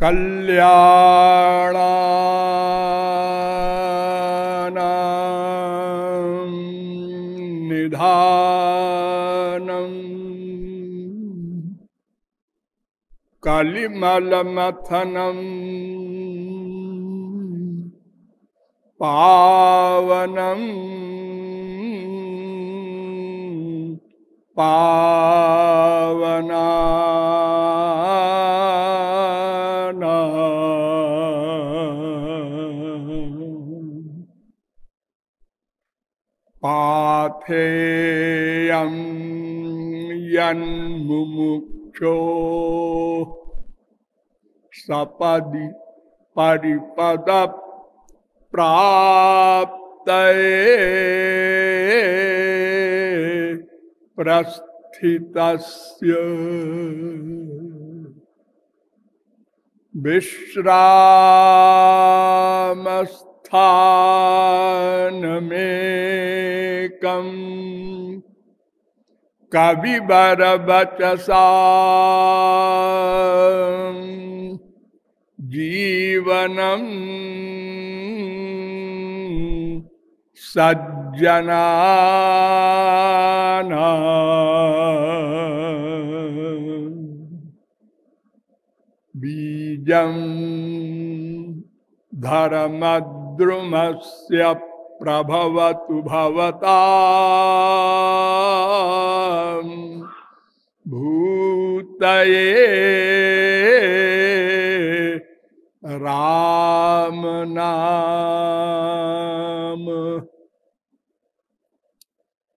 कल्याण निधानम् कलिमलमथनम् पावनम् पावना। पाथेयं यन्मुमुक्षो सपदि परिपद प्राप्त प्रस्थित विश्रामस्त स्थानमेकम् कविबर बचसा जीवनम् सज्जना बीजम् धर्मद् द्रुमस्य प्रभवतु भवता। भूतये राम नाम।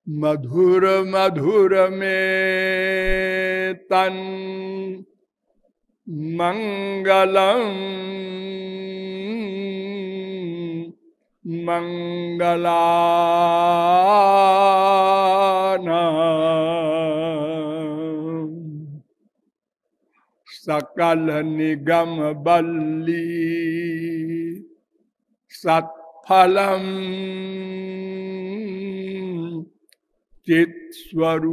मधुर मधुर में तन मंगलम मंगला सकल निगम बल्ली सत्फलम चित्स्वरूपम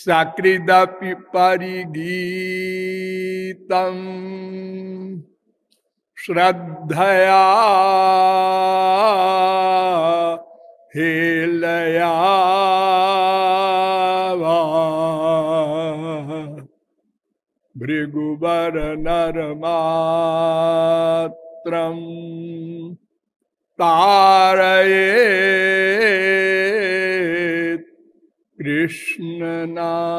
सकृदपि परिगीतम। श्रद्धया हेलया भृगुबर नरमात्रम तारये कृष्ण नाम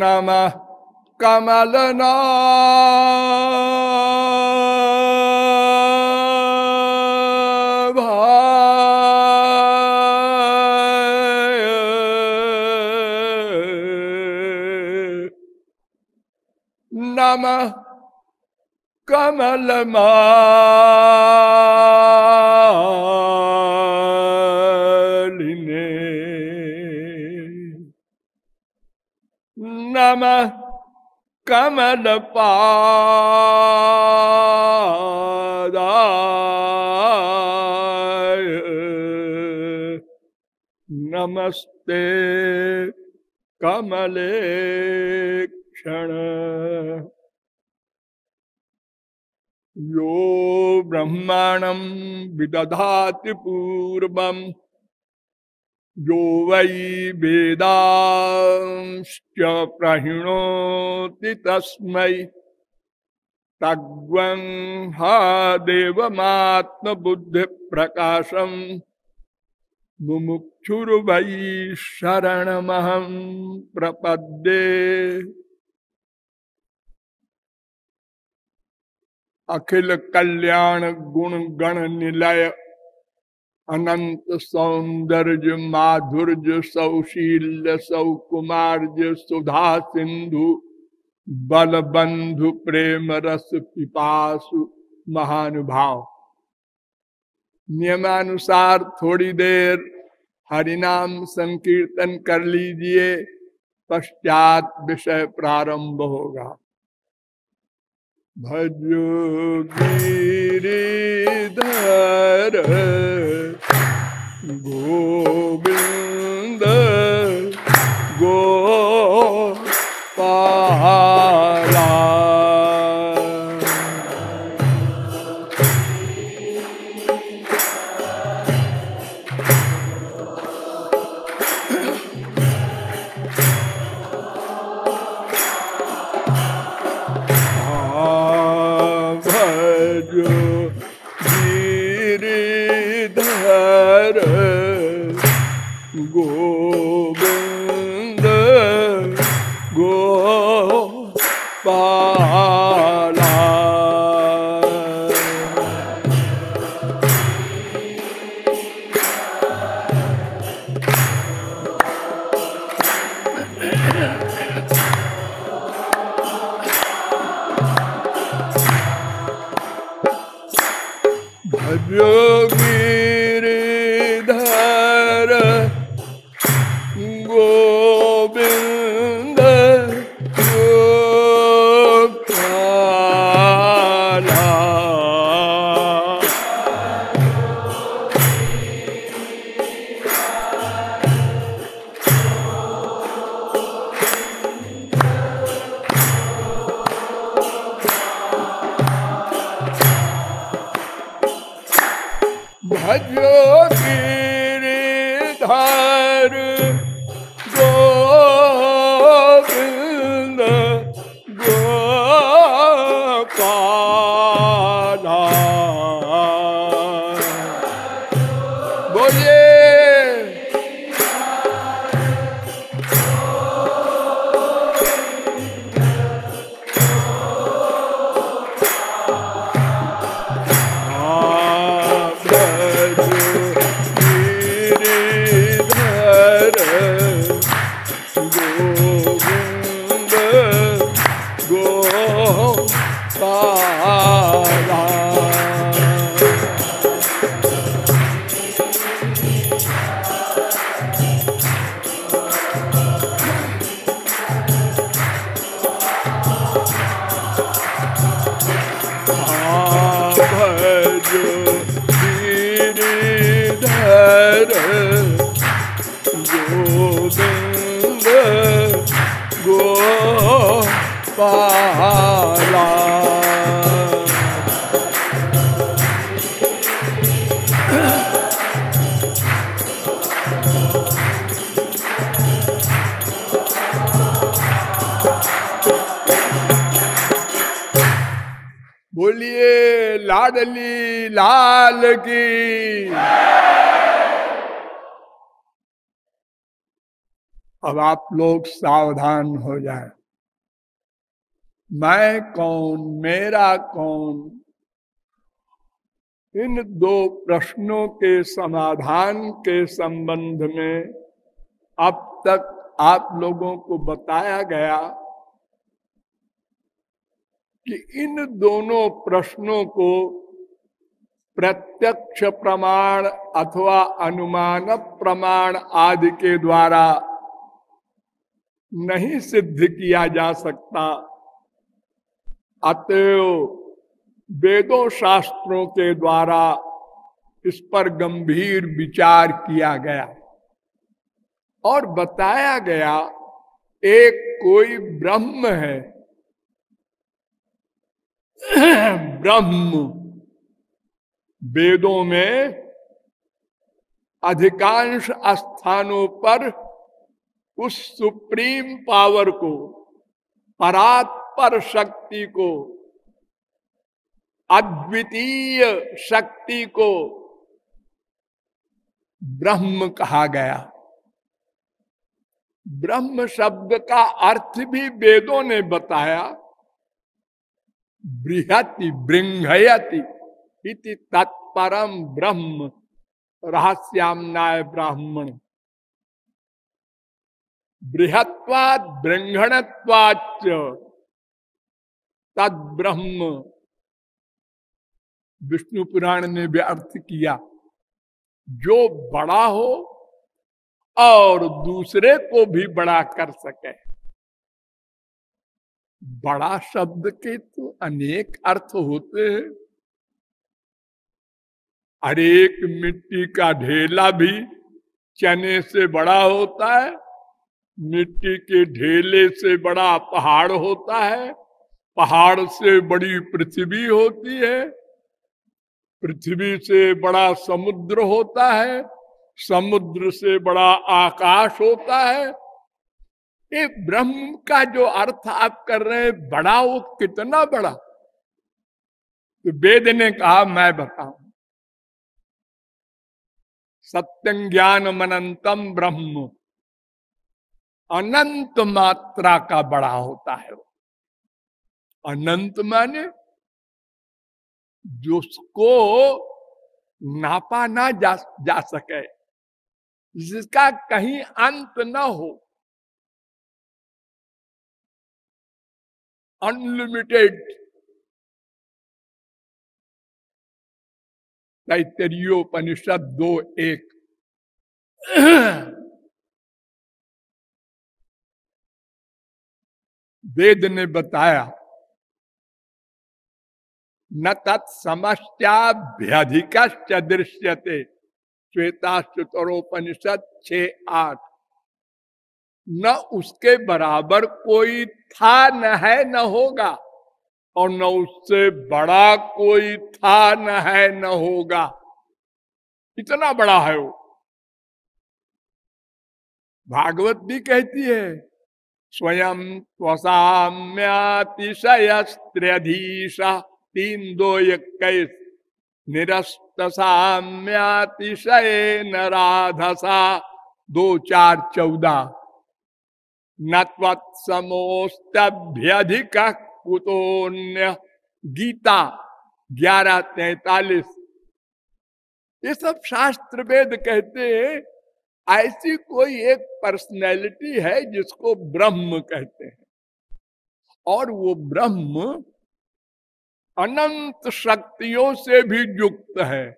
नमः कमलना नमः कमल मालिने नम कमल पादाय नमस्ते कमले क्षण यो ब्रह्मांडम विदधाति पूर्व यो वै वेदांश्च प्रहिणोति तस्मै। तग्वं हा देवमात्मबुद्धिप्रकाशं मुमुक्षुर्वै शरणमहं प्रपद्ये। अखिल कल्याण गुण गण निलय। अनंत सौंदर्य माधुर्य सौशील्य सौकुमार्य सुधा सिंधु। बल बंधु प्रेम रस पिपासु महानुभाव। नियमानुसार थोड़ी देर हरिनाम संकीर्तन कर लीजिए, पश्चात विषय प्रारंभ होगा। भजो गिरिधर गोविंद लाडली लाल की। अब आप लोग सावधान हो जाए। मैं कौन, मेरा कौन? इन दो प्रश्नों के समाधान के संबंध में अब तक आप लोगों को बताया गया कि इन दोनों प्रश्नों को प्रत्यक्ष प्रमाण अथवा अनुमान प्रमाण आदि के द्वारा नहीं सिद्ध किया जा सकता। अतएव वेदों शास्त्रों के द्वारा इस पर गंभीर विचार किया गया। और बताया गया, एक कोई ब्रह्म है ब्रह्म। वेदों में अधिकांश स्थानों पर उस सुप्रीम पावर को, परात्पर शक्ति को, अद्वितीय शक्ति को ब्रह्म कहा गया। ब्रह्म शब्द का अर्थ भी वेदों ने बताया। बृहति बृंघयति तत्परम ब्रह्म रहस्याम नाय ब्राह्मण। बृहत्वाद बृंघणत्वाच तद ब्रह्म विष्णु पुराण ने भी अर्थ किया, जो बड़ा हो और दूसरे को भी बड़ा कर सके। बड़ा शब्द के तो अनेक अर्थ होते हैं। एक मिट्टी का ढेला भी चने से बड़ा होता है, मिट्टी के ढेले से बड़ा पहाड़ होता है, पहाड़ से बड़ी पृथ्वी होती है, पृथ्वी से बड़ा समुद्र होता है, समुद्र से बड़ा आकाश होता है ये ब्रह्म का जो अर्थ आप कर रहे हैं बड़ा वो कितना बड़ा? तो वेद ने कहा मैं बताऊँ। सत्यं ज्ञान मनंतम ब्रह्म। अनंत मात्रा का बड़ा होता है अनंत माने जिसको नापा ना जा, जा सके जिसका कहीं अंत ना हो। अनलिमिटेड तैतरीयोपनिषद दो एक। वेद ने बताया न तत्समस्याभ्यधिक दृश्यते। श्वेता चतुरोपनिषद छ आठ। न उसके बराबर कोई था, न है, न होगा। और न उससे बड़ा कोई था, न है, न होगा। इतना बड़ा है वो। भागवत भी कहती है, स्वयं त्वसाम्यातिशयस्त्र्यधीशा तीन दो इक्कीस निरस्त साम्यातिशय नाधसा दो चार चौदह। नत्वत्समोस्तभ्यधिक कुतोन्य गीता ग्यारह तैतालीस। ये सब शास्त्र वेद कहते हैं, ऐसी कोई एक पर्सनैलिटी है जिसको ब्रह्म कहते हैं। और वो ब्रह्म अनंत शक्तियों से भी युक्त है।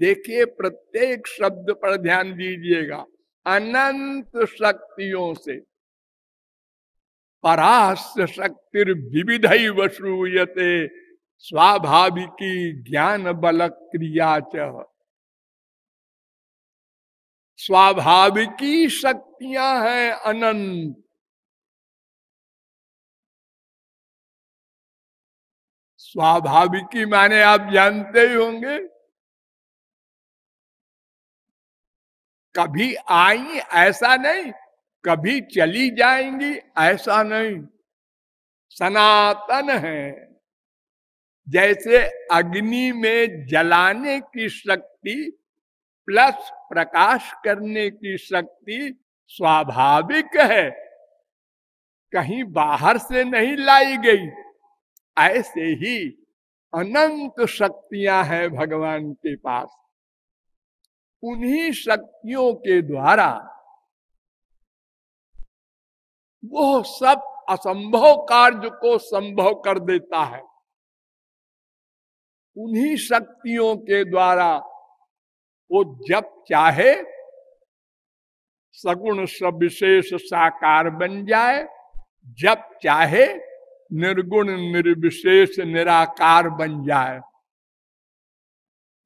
देखिए, प्रत्येक शब्द पर ध्यान दीजिएगा। अनंत शक्तियों से। परास्य शक्ति विविध श्रूयते। स्वाभाविकी ज्ञान बल क्रिया च स्वाभाविकी शक्तियाँ हैं अनंत। स्वाभाविकी माने आप जानते ही होंगे। कभी आई ऐसा नहीं कभी चली जाएँगी, ऐसा नहीं। सनातन है। जैसे अग्नि में जलाने की शक्ति प्लस प्रकाश करने की शक्ति स्वाभाविक है। कहीं बाहर से नहीं लाई गई। ऐसे ही अनंत शक्तियाँ हैं भगवान के पास। उन्हीं शक्तियों के द्वारा वो सब असंभव कार्य को संभव कर देता है। उन्हीं शक्तियों के द्वारा वो जब चाहे, सगुण सविशेष साकार बन जाए जब चाहे, निर्गुण निर्विशेष निराकार बन जाए।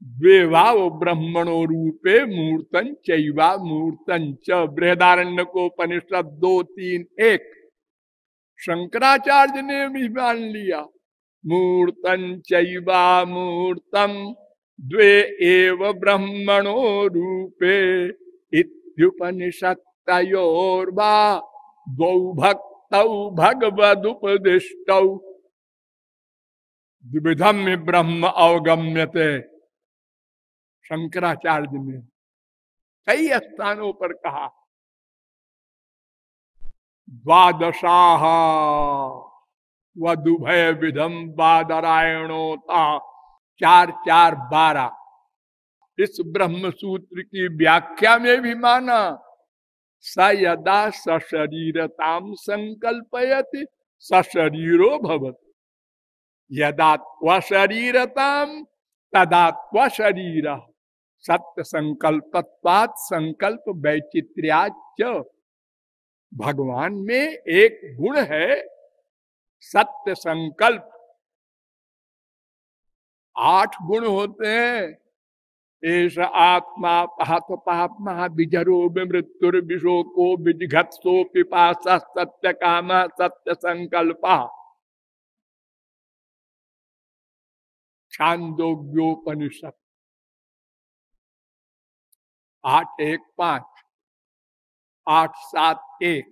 वे वाव ब्रह्मणो रूपे मूर्तन चैवा मूर्तन च। बृहदारण्य को उपनिषद दो तीन, एक। शंकराचार्य ने भी मान लिया मूर्तन चैवा मूर्तम, द्वे एव ब्रह्मणो रूपे। इत्युपनिषद तयोर्वा गौ भक्त भगवदुपदिष्ट। द्विधम ब्रह्म अवगम्यते। शंकराचार्य ने कई स्थानों पर कहा द्वादशाह वुभय विधम बादरायणोता चार चार बारह इस ब्रह्म सूत्र की व्याख्या में भी माना, स यदा सशरीरताम संकल्पयति, सशरीरो भवत। यदा त्वशरीरताम तदा त्वशरीर। सत्य संकल्पत्वात संकल्प वैचित्र्याच भगवान में एक गुण है सत्य संकल्प आठ गुण होते हैं। एस आत्मा पाप पापमा बिजरो मृत्युर विशोको विजघत्सो पिपास सत्य काम सत्य संकल्प छांदोग्योपनिषद आठ एक पाँच। आठ सात एक।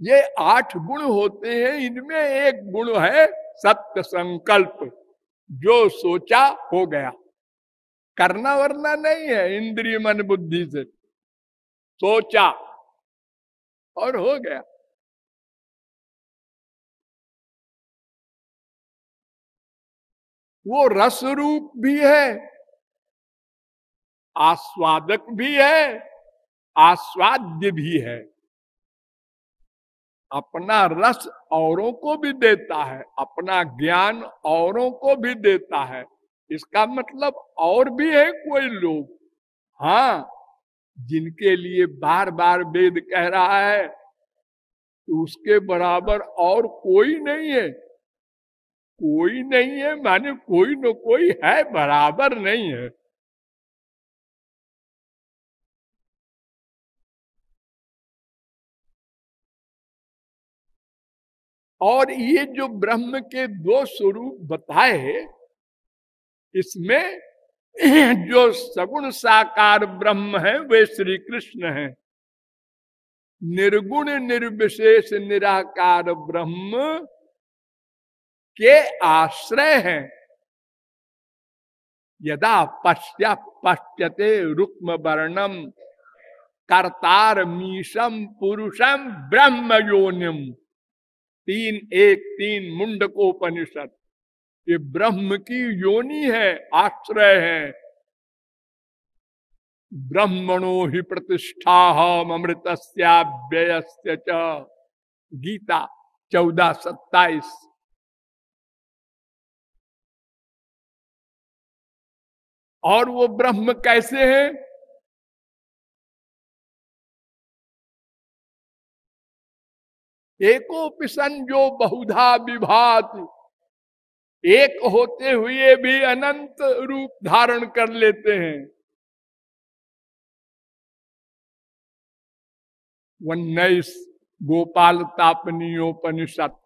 ये आठ गुण होते हैं, इनमें एक गुण है सत्य संकल्प, जो सोचा हो गया। करना वरना नहीं है, इंद्रिय मन बुद्धि से। सोचा और हो गया। वो रस रूप भी है, आस्वादक भी है, आस्वाद्य भी है। अपना रस औरों को भी देता है, अपना ज्ञान औरों को भी देता है। इसका मतलब और भी है कोई लोग। हाँ जिनके लिए बार बार वेद कह रहा है कि उसके बराबर और कोई नहीं है। कोई नहीं है, माने कोई न कोई है, बराबर नहीं है। और ये जो ब्रह्म के दो स्वरूप बताए, इसमें जो सगुण साकार ब्रह्म है, वे श्री कृष्ण है। निर्गुण, निर्विशेष, निराकार ब्रह्म के आश्रय हैं। यदा पश्य पश्यते रुक्म वर्णम कर्तार मीशम पुरुषम ब्रह्म योनिम तीन एक तीन मुंडकोपनिषद। ये ब्रह्म की योनि है, आश्रय है। ब्रह्मणो ही प्रतिष्ठा अमृत व्यय गीता चौदह सत्ताईस। और वो ब्रह्म कैसे है? एकोपिशन जो बहुधा विभात, एक होते हुए भी अनंत रूप धारण कर लेते हैं। उन्नीस गोपाल तापनीयोपनिषद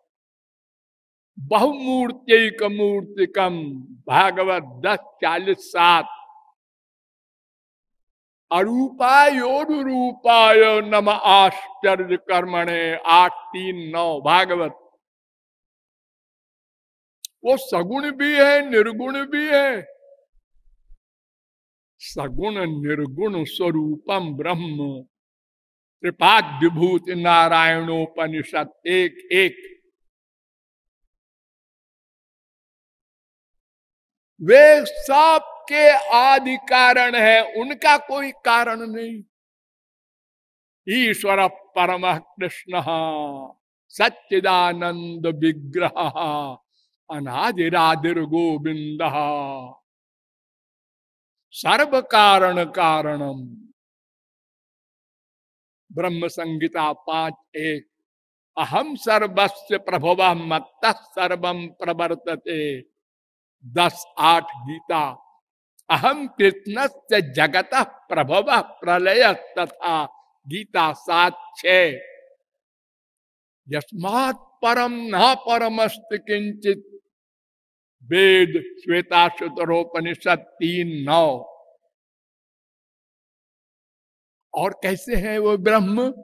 बहुमूर्तिक मूर्तिकम भागवत दस चालीस सात। अरूपायोरूपाय नम आश्चर्य कर्मणे आठ तीन नौ भागवत। वो सगुण भी है, निर्गुण भी है। सगुण निर्गुण स्वरूपम ब्रह्म। विभूत नारायणोपनिषद एक एक। वे सब के आदि कारण है, उनका कोई कारण नहीं। ईश्वर परम कृष्ण सच्चिदानंद विग्रह अनादिरादिर गोविंद सर्व कारण कारणम। ब्रह्म संगीता पाँच एक अहम सर्वस्व प्रभव मत सर्व प्रवर्तते। दस आठ गीता। अहम कृष्ण से जगत प्रभव प्रलय तथा। गीता सात छ। यस्मात् परम न परमस्त किंचित वेद श्वेता शुतरोपनिषद तीन नौ। और कैसे है वो ब्रह्म?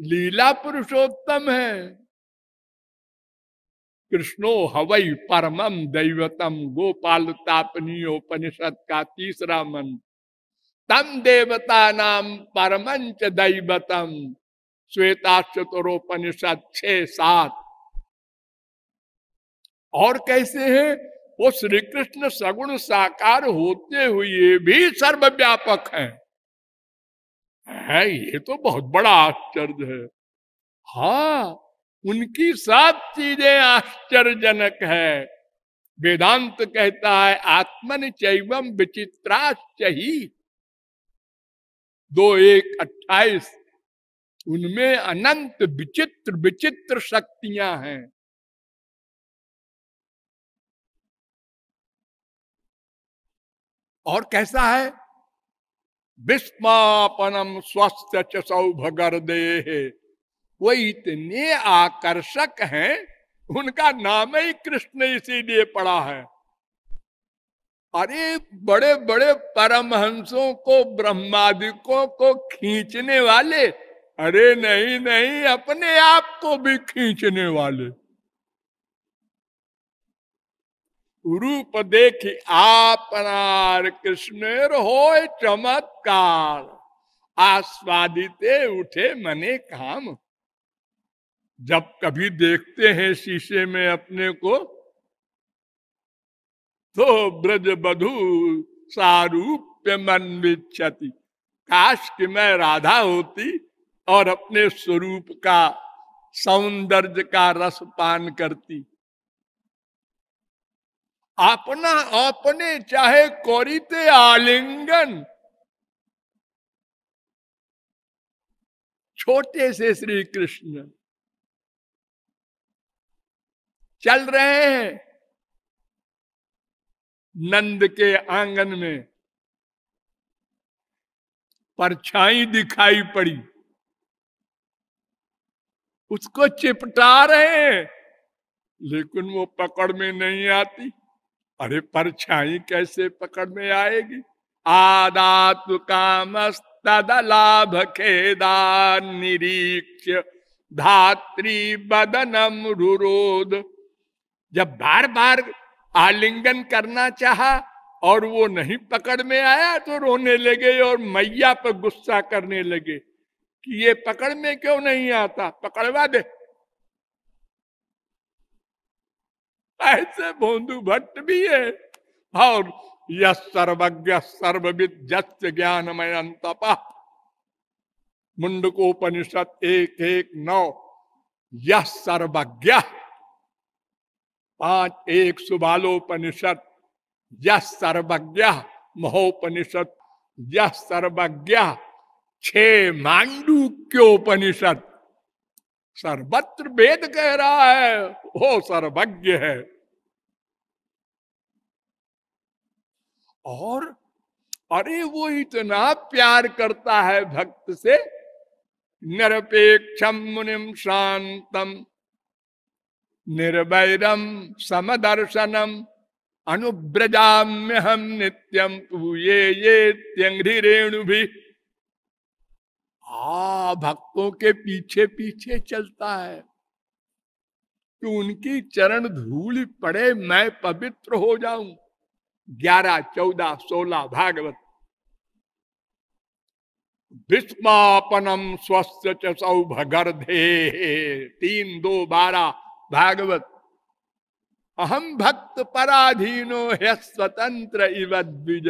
लीला पुरुषोत्तम है। कृष्णो हवई परमम दैवतम गोपाल तापनीयोपनिषद का तीसरा मन तम देवता। नाम परमंच दैवतम श्वेता चतुरोपनिषद छ सात। और कैसे है? वो श्री कृष्ण सगुण साकार होते हुए भी सर्वव्यापक है। है, ये तो बहुत बड़ा आश्चर्य है। हाँ उनकी सब चीज़ें आश्चर्यजनक है। वेदांत कहता है आत्मन चैवम विचित्राश्च ही दो एक अट्ठाईस, उनमें अनंत विचित्र विचित्र शक्तियाँ हैं। और कैसा है, विस्मापनम स्वस्थ सौभगर दे वो इतने आकर्षक हैं, उनका नाम ही कृष्ण इसीलिए पड़ा है। अरे बड़े बड़े परमहंसों को, ब्रह्मादिकों को खींचने वाले, अरे नहीं नहीं, अपने आप को भी खींचने वाले। रूप देख आपनार कृष्ण हो चमत्कार, आस्वादित उठे मने काम। जब कभी देखते हैं शीशे में अपने को तो ब्रज बधु सारूप्य मन विच्छति। काश कि मैं राधा होती और अपने स्वरूप का, सौंदर्य का रस पान करती। अपना अपने चाहे कोरिते आलिंगन। छोटे से श्री कृष्ण चल रहे हैं। नंद के आँगन में परछाई दिखाई पड़ी। उसको चिपटा रहे हैं, लेकिन वो पकड़ में नहीं आती। अरे, परछाई कैसे पकड़ में आएगी? आदात काम तदलाभ खेदा निरीक्ष, धात्री बदनम रुरोध। जब बार बार आलिंगन करना चाहा और वो नहीं पकड़ में आया तो रोने लगे और मैया पर गुस्सा करने लगे कि ये पकड़ में क्यों नहीं आता? पकड़वा दे। ऐसे भोंदू भट्ट भी है। और यह सर्वज्ञ, सर्वविद जस्य ज्ञानमय अंतपा। मुंडकोपनिषद एक एक नौ। यह सर्वज्ञ। पाँच एक सुबालोपनिषद। यह सर्वज्ञ महोपनिषद। यह सर्वज्ञ छे मांडूक्योपनिषद। सर्वत्र वेद कह रहा है, वो सर्वज्ञ है। और अरे वो इतना प्यार करता है भक्त से। निरपेक्षम मुनिम शांतम। निर्वैरम समदर्शनम अनुब्रजाम्य हम नित्यम ये ये त्यंग्री रेणु भी आ भक्तों के पीछे पीछे चलता है। कि उनकी चरण धूल पड़े, मैं पवित्र हो जाऊँ। ग्यारह, चौदह, सोलह, भागवत। भीष्मापनम स्वस्थ चौभगर्धे तीन, दो, बारह भागवत। अहम भक्त पराधीनो है स्वतंत्र इव द्विज।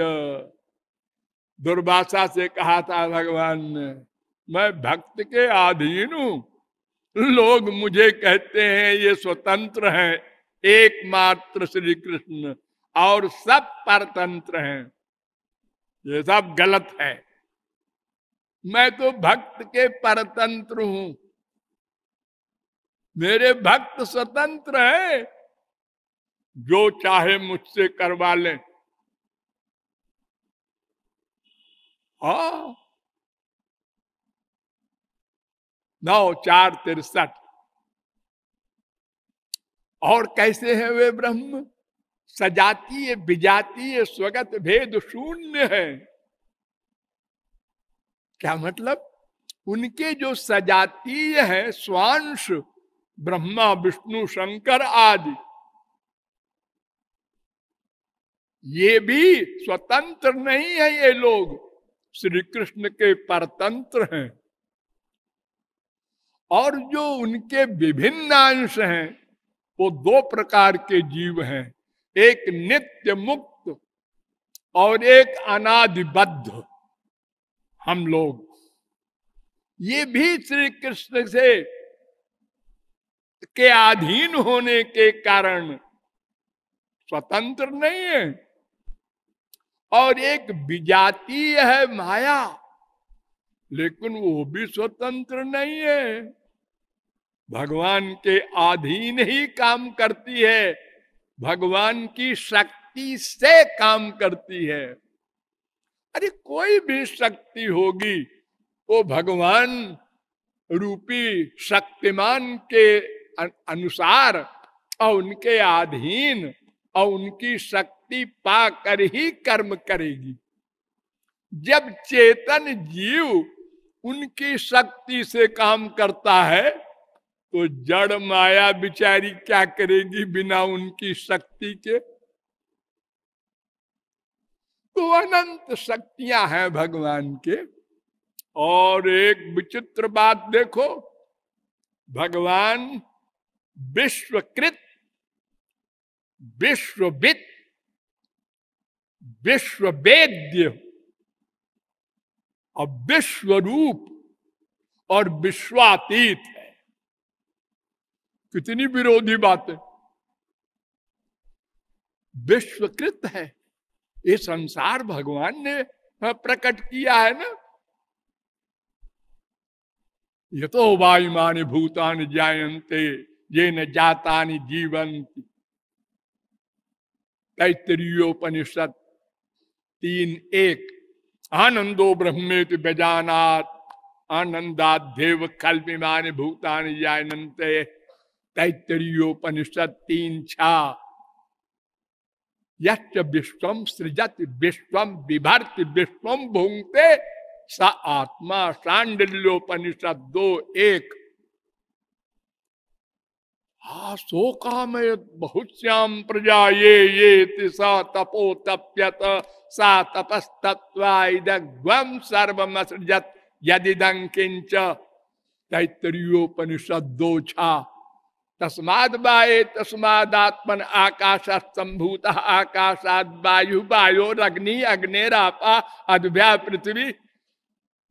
दुर्भाषा से कहा था भगवान ने मैं भक्त के अधीन हूँ। लोग मुझे कहते हैं, ये स्वतंत्र हैं। एकमात्र श्री कृष्ण और सब परतंत्र हैं। ये सब गलत है। मैं तो भक्त के परतंत्र हूँ। मेरे भक्त स्वतंत्र है, जो चाहे मुझसे करवा लें। हा। नौ, चार, तिरसठ। और कैसे हैं वे ब्रह्म? सजातीय विजातीय स्वगत भेद शून्य है। क्या मतलब? उनके जो सजातीय है, स्वांश ब्रह्मा, विष्णु, शंकर आदि। ये भी स्वतंत्र नहीं है ये लोग। श्री कृष्ण के परतंत्र हैं। और जो उनके विभिन्न अंश हैं, वो दो प्रकार के जीव हैं। एक नित्य मुक्त और एक अनादिबद्ध हम लोग। ये भी श्री कृष्ण से के अधीन होने के कारण स्वतंत्र नहीं है। और एक विजातीय है माया, लेकिन वो भी स्वतंत्र नहीं है। भगवान के अधीन ही काम करती है, भगवान की शक्ति से काम करती है। अरे कोई भी शक्ति होगी, वो भगवान रूपी शक्तिमान के अनुसार और उनके अधीन और उनकी शक्ति पाकर ही कर्म करेगी। जब चेतन जीव उनकी शक्ति से काम करता है तो जड़ माया बिचारी क्या करेगी बिना उनकी शक्ति के? तो अनंत शक्तियाँ हैं भगवान के। और एक विचित्र बात देखो, भगवान विश्वकृत विश्वविद विश्ववेद्य और विश्वरूप और विश्वातीत है। कितनी विरोधी बातें। विश्वकृत है। ये संसार भगवान ने प्रकट किया है ना। ये तो वायुमान भूतान जायंते ये न जाता जीवंती तैतरीयोपनिषद तीन एक आनंदो ब्रह्मेत बेजानात आनंदादेव कल्पिमान भूतान जायनते तैतरीयोपनिषद तीन छा विश्वम सृजत विश्वम विभर्त विश्वम भूंगते स आत्मा सांडल्योपनिषद दो एक। हा सो काम बहुत श्याम प्रजा ये ये स तपो तप्यत सा तपस्तत्वाइदम सर्वमसृजत। यदिदं किंच तैतरीयोपनिषद दो छा तस्माद वाये तस्मादात्मन आकाश संभूत आकाशाद वायु, वायो अग्नि अग्नेरापा अद्भ्या पृथ्वी।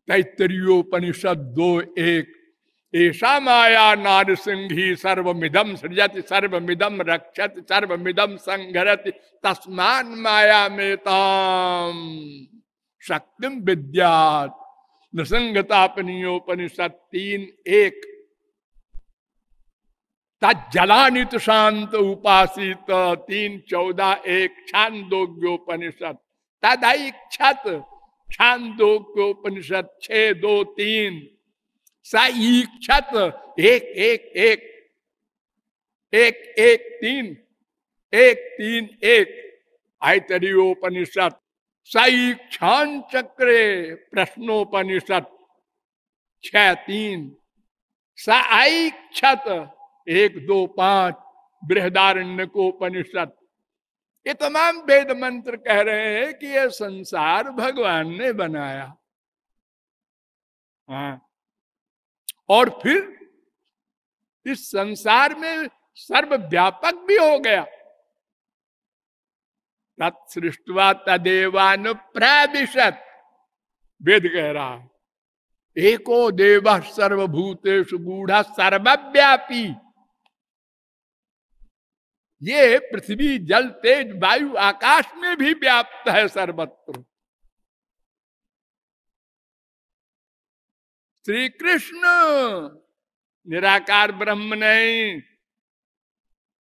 तैतरीयोपनिषद दो एक ऐसा माया नार सिंही सर्वमिदम सृजत सर्वमिदम रक्षत सर्वमिदम संघरत तस्मान माया में ताम शक्तिम विद्यात। नृसंगतापनीयोपनिषद तीन एक। तलानित शांत उपासित, तीन चौदह एक। छांदोग्योपनिषद तदैक्षत छांदोग्योपनिषद छ दो तीन। सईक्षत एक एक एक एक एक, तीन एक तीन, एक, आयतरीयोपनिषद सईक्षान चक्रे प्रश्नोपनिषद, छ, तीन सईक्षत एक, दो, पाँच बृहदारण्य को उपनिषद ये तमाम वेद मंत्र कह रहे हैं कि यह संसार भगवान ने बनाया। हाँ। और फिर इस संसार में सर्वव्यापक भी हो गया। तत्सृष्टवा तदेवान प्राविशत वेद कह रहा एको देव सर्वभूतेश गूढ़ सर्वव्यापी। ये पृथ्वी, जल, तेज, वायु, आकाश में भी व्याप्त है सर्वत्र। श्री कृष्ण निराकार ब्रह्म नहीं।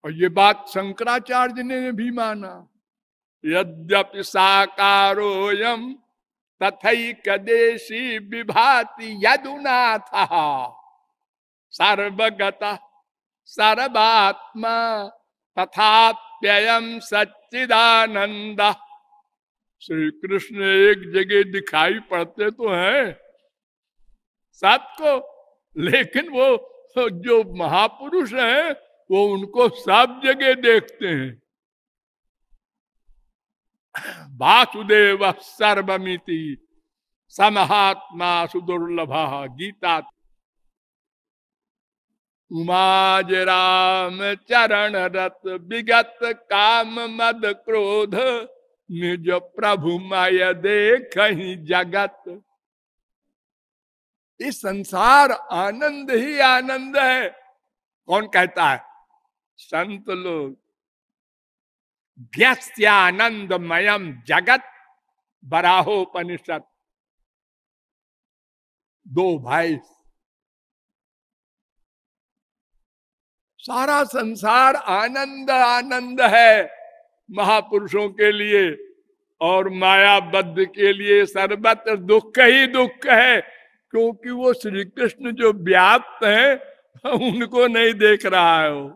और ये बात शंकराचार्य ने भी माना। यद्यपि साकारोयम तथैकदेशी विभाति यदुनाथ। सर्वगत सर्वात्मा तथाप्ययम सच्चिदानंद श्री कृष्ण एक जगह दिखाई पड़ते तो हैं। सबको लेकिन वो, जो महापुरुष हैं, वो उनको सब जगह देखते हैं। वासुदेव सर्वमिति समहात्मा सुदुर्लभा, गीता। उमाज राम चरण रत विगत काम मद क्रोध, निज प्रभु मय देख जगत। इस संसार आनंद ही आनंद है। कौन कहता है? संत लोग। व्यस्यानंदमयम जगत बराहो बराहोपनिषद दो भाई। सारा संसार आनंद आनंद है महापुरुषों के लिए और मायाबद्ध के लिए सर्वत्र दुख ही दुख है। क्योंकि वो श्री कृष्ण जो व्याप्त है उनको नहीं देख रहा है वो।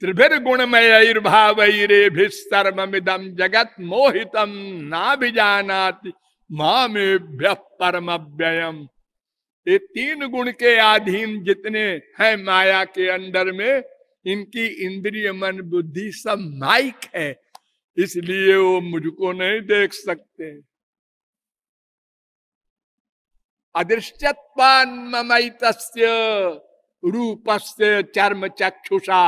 त्रिभिर गुणमय सर्वमिदम जगत मोहितम ना भी जानाति मामेभ्य परम व्ययम ये तीन गुण के अधीन जितने हैं माया के अंदर में, इनकी इंद्रिय मन बुद्धि सब माइक है। इसलिए वो मुझको नहीं देख सकते। अदृश्यत्वान्मयित रूपस्य चर्म चक्षुषा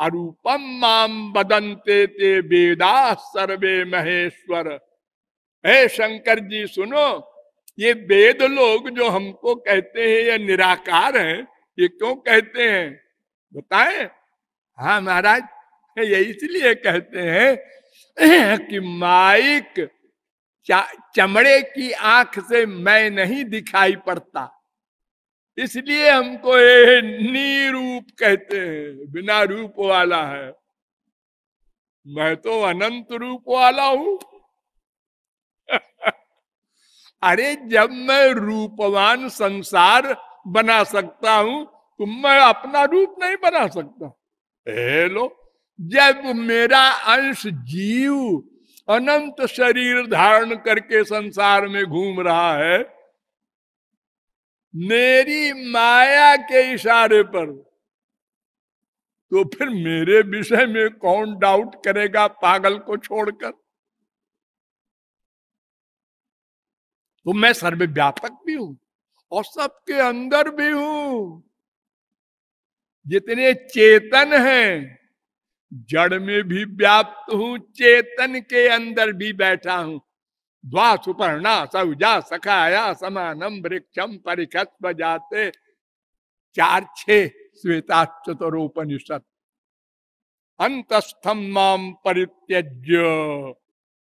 अरूपम माम बदंते ते वेदा सर्वे महेश्वर। हे शंकर जी सुनो, ये वेद लोग जो हमको कहते हैं, ये निराकार है, ये क्यों कहते हैं? बताए? हाँ महाराज ये इसलिए कहते हैं, कि माइक चमड़े की आँख से मैं नहीं दिखाई पड़ता। इसलिए हमको ये निरूप कहते हैं, बिना रूप वाला है। मैं तो अनंत रूप वाला हूँ। अरे, जब मैं रूपवान संसार बना सकता हूँ तो मैं अपना रूप नहीं बना सकता। हेलो जब मेरा अंश जीव अनंत शरीर धारण करके संसार में घूम रहा है, मेरी माया के इशारे पर तो फिर मेरे विषय में कौन डाउट करेगा पागल को छोड़कर? तो मैं सर्वव्यापक भी हूँ और सबके अंदर भी हूँ। जितने चेतन हैं जड़ में भी व्याप्त हूँ, चेतन के अंदर भी बैठा हूँ। द्वा सुपर्णा सौजा सखाया समानम वृक्षम परिखत बजाते। चार छे श्वेता चतुरोपनिषद अंतस्थम माम परित्यज्य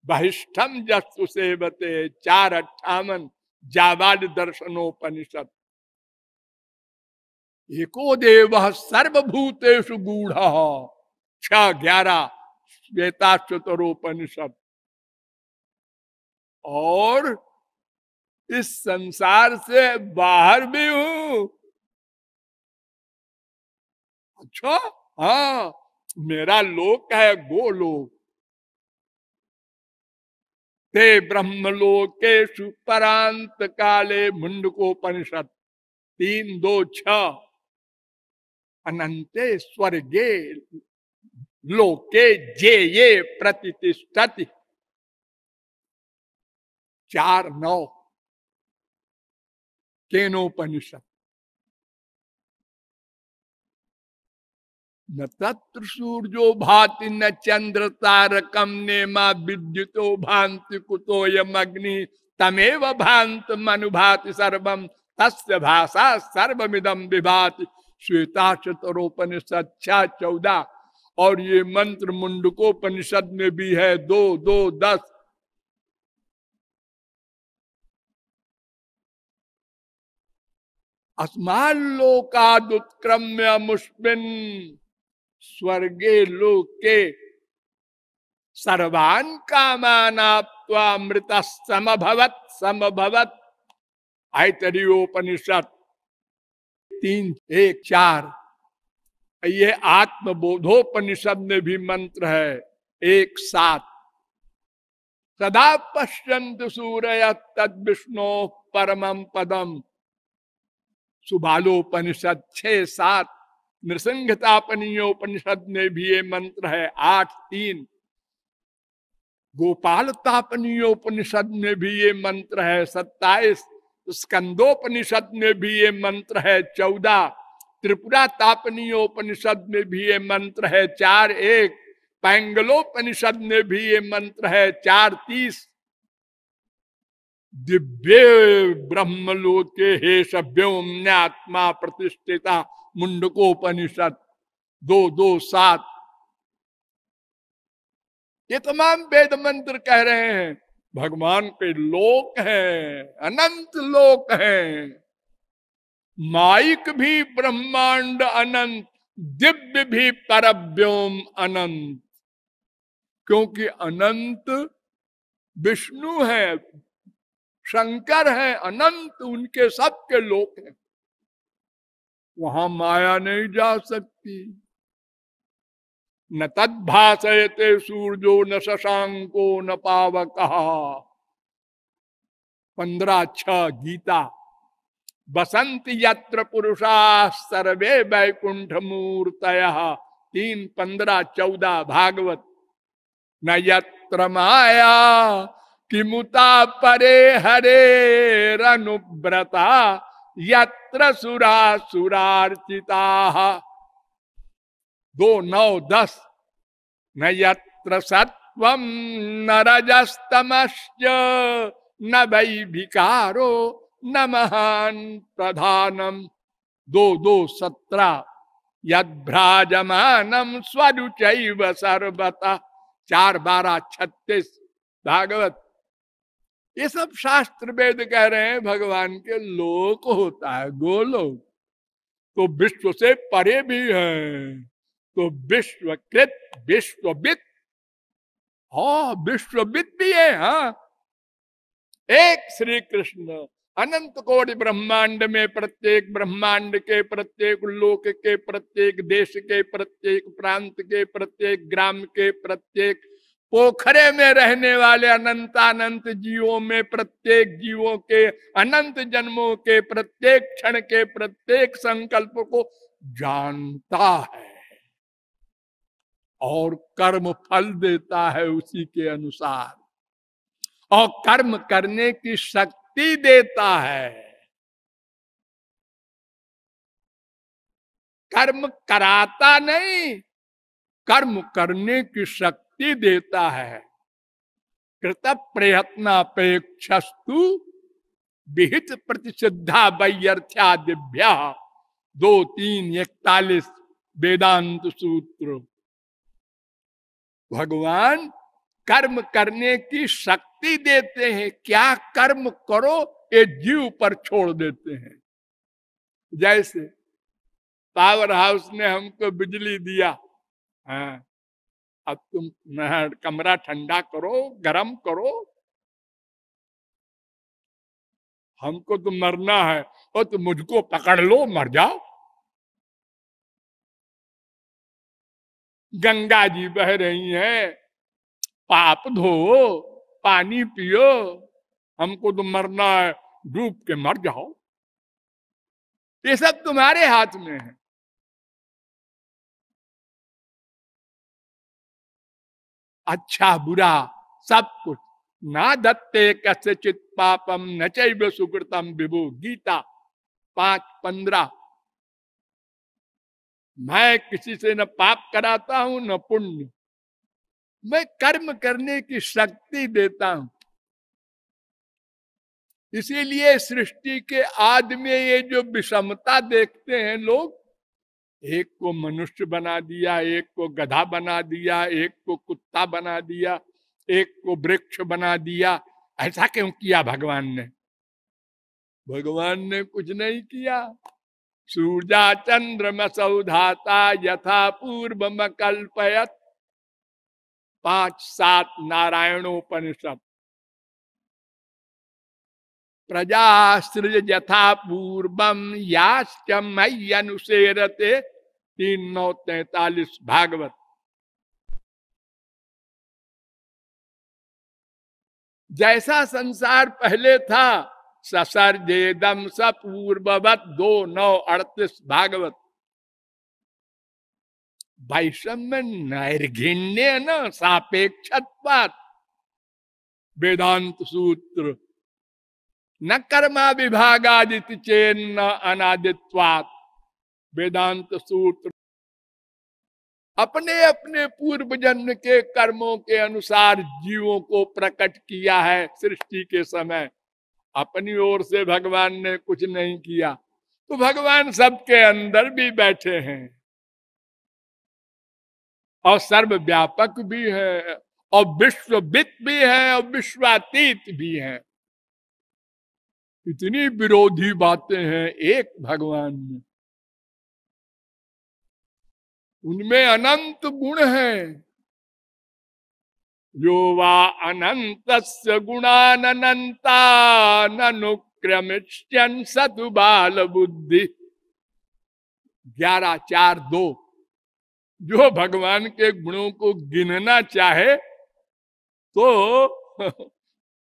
बहिष्ठम जस्तु सेवते चार अट्ठावन जावाद दर्शनोपनिषद एको देव सर्वभूतेषु गूढ़। छ ग्यारह श्वेता चतुरोपनिषद और इस संसार से बाहर भी हूँ। अच्छा हाँ मेरा लोक है गोलोक। ते ब्रह्म ब्रह्मलोकेशु परांत काले मुंडकोपनिषद तीन दो छ। अनंते स्वर्गे लोके जे ये प्रतिष्ठति। चार नौ। केनोपनिषद। न तत्र सूर्यो भाति, न चंद्र तारकम ने माँ विद्युतो भांति कुतो यग्नि तमेव भांत मनुभाति सर्वम तस्य भाषा सर्वमिदम विभाति। श्वेता चतुरोपनिषद छह चौदह और ये मंत्र मुंडकोपनिषद में भी है, दो दो, दस। अस्मालोकादुत्क्रम्य मुस्मिन स्वर्गे लोके सर्वान कामानाप्वामृत समभवत समभवत। आयतरी उपनिषद तीन, एक, चार। ये आत्मबोधोपनिषद में भी मंत्र है, एक सात। सदा पश्यंत सूर्य तद विष्णु परमम पदम। सुबालोपनिषद छह सात। नृसिंहतापनीयोपनिषद में भी ये मंत्र है, आठ तीन। गोपाल तापनीयोपनिषद में भी ये मंत्र है, सत्ताईस। स्कंदोपनिषद में भी ये मंत्र है, चौदह। त्रिपुरा तापनीयोपनिषद में भी ये मंत्र है चार एक, पैंगलोपनिषद में भी ये मंत्र है चार तीस। दिव्य ब्रह्म ब्रह्मलोके हे सभ्योम्यात्मा प्रतिष्ठिता मुंडकोपनिषद दो दो सात। ये तमाम वेद मंत्र कह रहे हैं, भगवान के लोक हैं, अनंत लोक हैं। माइक भी ब्रह्मांड अनंत, दिव्य भी परव्योम अनंत। क्योंकि अनंत विष्णु है, शंकर है, अनंत उनके सबके लोक हैं। वहाँ माया नहीं जा सकती। न तद्भाषयते सूर्यो, न शशांको, न पावक। पंद्रह छ गीता। बसंत यत्र पुरुषा सर्वे वैकुंठ मूर्त तीन, पंद्रह, चौदह, भागवत। न यत्र माया, किमुता परे हरे रनुव्रता, यत्र सुरा सुरार्चिता। दो, नौ, दस। न यत्र सत्व न रजस्तमश्च, न वै भिकारो महान प्रधानम। दो दो सत्रह यद्राजमानम स्वरुच सर्वता। चार बारह छत्तीस। भागवत। ये सब शास्त्र वेद कह रहे हैं, भगवान के लोक होता है, गोलोक। तो विश्व से परे भी है। तो विश्वकृत विश्वविद। हाँ विश्वविद भी है हाँ। एक श्री कृष्ण अनंत कोटि ब्रह्मांड में प्रत्येक ब्रह्मांड के, प्रत्येक लोक के, प्रत्येक देश के, प्रत्येक प्रांत के, प्रत्येक ग्राम के, प्रत्येक पोखरे में रहने वाले अनंतानंत जीवों में, प्रत्येक जीवों के, अनंत जन्मों के, प्रत्येक क्षण के, प्रत्येक संकल्प को जानता है। और कर्म फल देता है उसी के अनुसार। और कर्म करने की शक्ति देता है। कर्म कराता नहीं, कर्म करने की शक्ति देता है। कृत प्रयत्न प्रयत्नापेक्षस्तु विहित प्रतिसिद्धा वैयर्थ्यादिभ्य दो, तीन इकतालीस वेदांत सूत्र। भगवान कर्म करने की शक्ति देते हैं। क्या कर्म करो, ये जीव पर छोड़ देते हैं। जैसे पावर हाउस ने हमको बिजली दिया। हाँ। अब तुम कमरा ठंडा करो, गरम करो। हमको तो मरना है। और तो मुझको पकड़ लो, मर जाओ। गंगा जी बह रही हैं। पाप धो, पानी पियो, हमको तो मरना है, डूब के मर जाओ। ये सब तुम्हारे हाथ में है। अच्छा बुरा, सब कुछ। ना दत्ते चित पापम न चैव सुकृतम विभु। गीता, पाँच, पंद्रह। मैं किसी से न पाप कराता हूँ, न पुण्य। मैं कर्म करने की शक्ति देता हूँ। इसीलिए सृष्टि के आदि में ये जो विषमता देखते हैं लोग, एक को मनुष्य बना दिया, एक को गधा बना दिया, एक को कुत्ता बना दिया, एक को वृक्ष बना दिया। ऐसा क्यों किया भगवान ने? भगवान ने कुछ नहीं किया। सूर्या चंद्र मसौधाता यथा पूर्व कल्पयत पाँच सात नारायणोपनिषद। प्रजासृज यथा पूर्वम अनुसेरते तीन नौ तैतालीस भागवत। जैसा संसार पहले था ससर्जेदम सपूर्ववत दो नौ अड़तीस भागवत। वैषम्य नैर्घिण्य न सापेक्ष वेदांत सूत्र, न कर्मा विभागादित चेन्न अनादित्वात। वेदांत सूत्र अपने अपने पूर्व जन्म के कर्मों के अनुसार जीवों को प्रकट किया है सृष्टि के समय। अपनी ओर से भगवान ने कुछ नहीं किया तो भगवान सबके अंदर भी बैठे हैं। और सर्वव्यापक भी है, और विश्ववित भी है, और विश्वातीत भी है। इतनी विरोधी बातें हैं एक भगवान। में उनमें अनंत गुण है। जो वा अनंत गुणानंता नुक्रमिष्यन सतु बाल बुद्धि ग्यारह चार दो। जो भगवान के गुणों को गिनना चाहे तो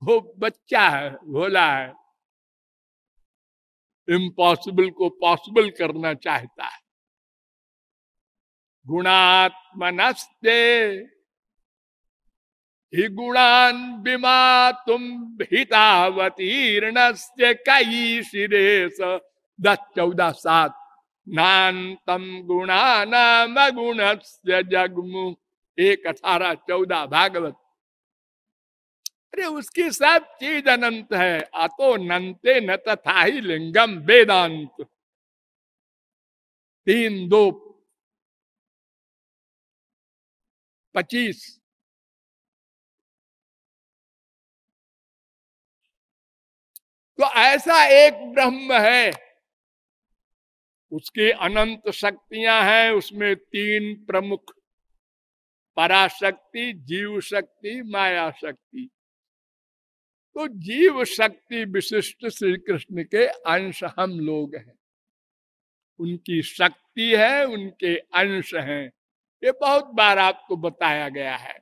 वो बच्चा है, भोला है। इम्पॉसिबल को पॉसिबल करना चाहता है। गुणात्मनस्ते ही गुणान बिमा तुम हितावतीर्ण कई सिरे दस चौदह सात नान्तम गुणा नाम गुण से जगमु। एक अठारह चौदह भागवत। अरे उसकी सब चीज़ अनंत है अतो नंते न तथा ही लिंगम वेदांत। तीन दो पच्चीस। तो ऐसा एक ब्रह्म है उसकी अनंत शक्तियाँ हैं, उसमें तीन प्रमुख। पराशक्ति जीव शक्ति माया शक्ति तो जीव शक्ति विशिष्ट श्री कृष्ण के अंश हम लोग हैं। उनकी शक्ति है, उनके अंश हैं। ये बहुत बार आपको बताया गया है।